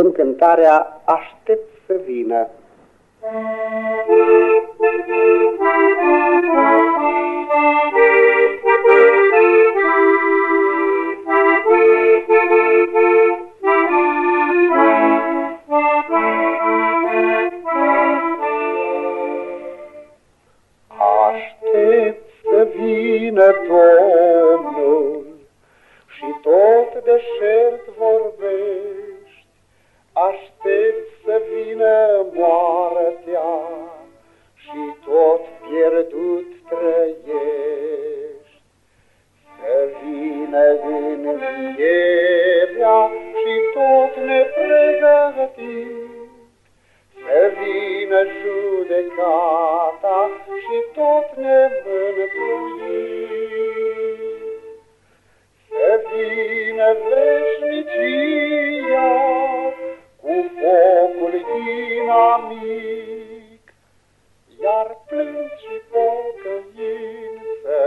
cântăm cântarea Aștept să vină. Aștept să vină Domnul și tot deșert vorbești, aștept să vină moartea și tot pierdut trăiești. Să vină învierea și tot nepregătit, să vină judecata și tot nemântuit. Să vină veșnicia iar plâns și pocăință,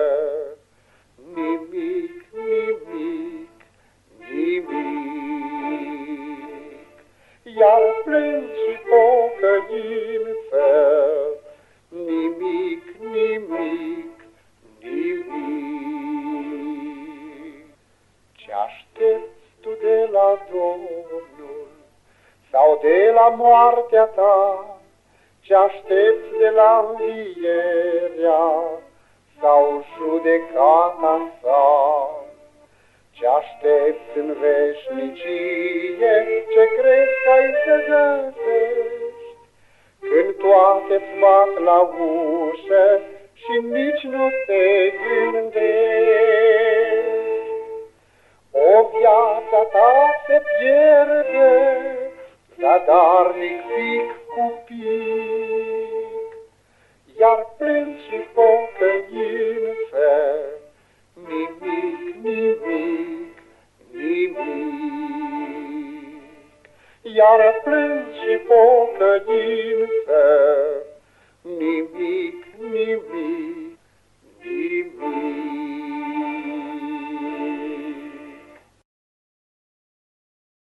nimic, nimic, nimic. Iar plâns și pocăință, nimic, nimic, nimic. Ce aștepți tu de la Domnul sau de la moartea ta? Ce aștepți de la învierea sau judecata sa? Ce aștepți în veșnicie, ce crezi că ai să găsești? Când toate-ți bat la ușă și nici nu te gândești. O viața ta se pierde, zadarnic pic cu pic, iar plâns și pocăință, nimic, nimic, nimic. Iar plâns și pocăință, nimic, nimic.